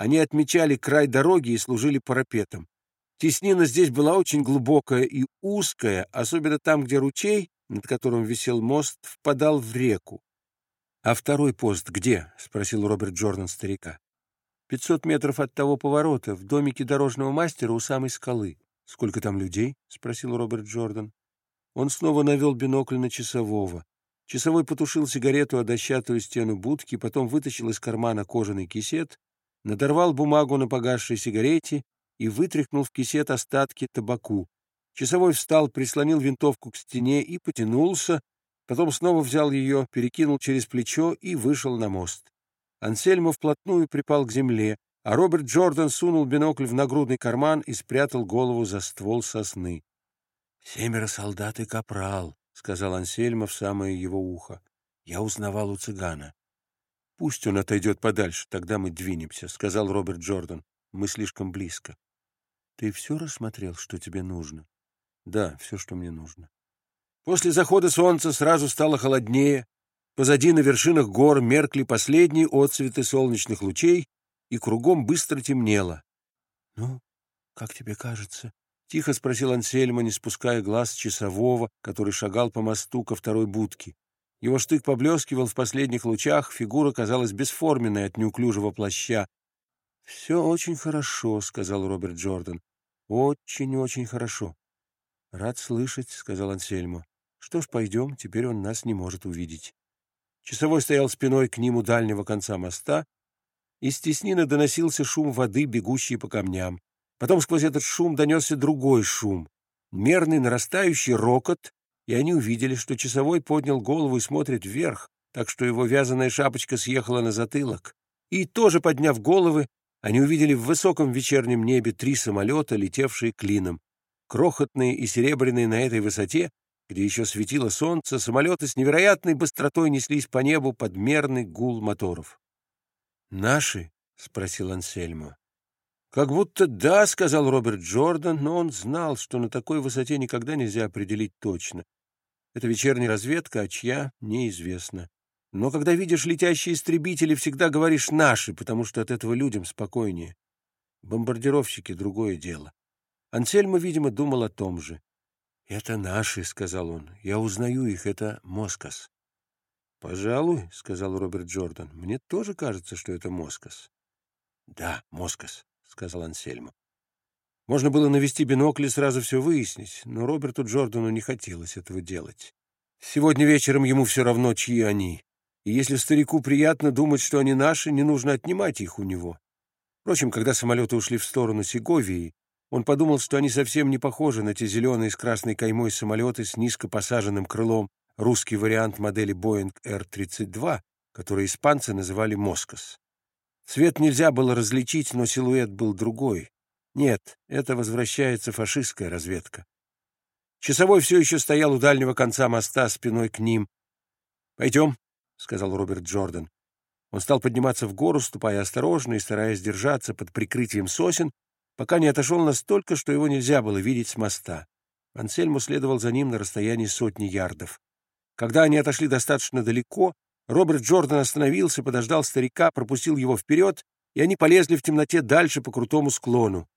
Они отмечали край дороги и служили парапетом. Теснина здесь была очень глубокая и узкая, особенно там, где ручей, над которым висел мост, впадал в реку. — А второй пост где? — спросил Роберт Джордан старика. — Пятьсот метров от того поворота, в домике дорожного мастера у самой скалы. — Сколько там людей? — спросил Роберт Джордан. Он снова навел бинокль на часового. Часовой потушил сигарету о дощатую стену будки, потом вытащил из кармана кожаный кисет, надорвал бумагу на погасшей сигарете и вытряхнул в кисет остатки табаку. Часовой встал, прислонил винтовку к стене и потянулся, потом снова взял ее, перекинул через плечо и вышел на мост. Ансельмо вплотную припал к земле, а Роберт Джордан сунул бинокль в нагрудный карман и спрятал голову за ствол сосны. — Семеро солдат и капрал, — сказал Ансельмо в самое его ухо. Я узнавал у цыгана. — Пусть он отойдет подальше, тогда мы двинемся, — сказал Роберт Джордан. — Мы слишком близко. Ты все рассмотрел, что тебе нужно? Да, все, что мне нужно. После захода солнца сразу стало холоднее. Позади на вершинах гор меркли последние отцветы солнечных лучей, и кругом быстро темнело. — Ну, как тебе кажется? — тихо спросил Ансельма, не спуская глаз часового, который шагал по мосту ко второй будке. Его штык поблескивал в последних лучах, фигура казалась бесформенной от неуклюжего плаща. — Все очень хорошо, — сказал Роберт Джордан. Очень-очень хорошо. Рад слышать, сказал Ансельмо. Что ж, пойдем, теперь он нас не может увидеть. Часовой стоял спиной к ним у дальнего конца моста, из теснины доносился шум воды, бегущей по камням. Потом сквозь этот шум донесся другой шум, мерный нарастающий рокот, и они увидели, что часовой поднял голову и смотрит вверх, так что его вязаная шапочка съехала на затылок. И, тоже подняв головы, они увидели в высоком вечернем небе три самолета, летевшие клином. Крохотные и серебряные на этой высоте, где еще светило солнце, самолеты с невероятной быстротой неслись по небу под мерный гул моторов. «Наши?» — спросил Ансельмо. «Как будто да», — сказал Роберт Джордан, но он знал, что на такой высоте никогда нельзя определить точно. Это вечерняя разведка, а чья — неизвестно. Но когда видишь летящие истребители, всегда говоришь «наши», потому что от этого людям спокойнее. Бомбардировщики — другое дело. Ансельма, видимо, думал о том же. «Это наши», — сказал он. «Я узнаю их, это Москас». «Пожалуй», — сказал Роберт Джордан. «Мне тоже кажется, что это Москас». «Да, Москас», — сказал Ансельма. Можно было навести бинокль и сразу все выяснить, но Роберту Джордану не хотелось этого делать. Сегодня вечером ему все равно, чьи они. И если старику приятно думать, что они наши, не нужно отнимать их у него. Впрочем, когда самолеты ушли в сторону Сеговии, он подумал, что они совсем не похожи на те зеленые с красной каймой самолеты с низко посаженным крылом, русский вариант модели Boeing R-32, который испанцы называли «Москос». Цвет нельзя было различить, но силуэт был другой. Нет, это возвращается фашистская разведка. Часовой все еще стоял у дальнего конца моста спиной к ним. «Пойдем», — сказал Роберт Джордан. Он стал подниматься в гору, ступая осторожно и стараясь держаться под прикрытием сосен, пока не отошел настолько, что его нельзя было видеть с моста. Ансельму следовал за ним на расстоянии сотни ярдов. Когда они отошли достаточно далеко, Роберт Джордан остановился, подождал старика, пропустил его вперед, и они полезли в темноте дальше по крутому склону.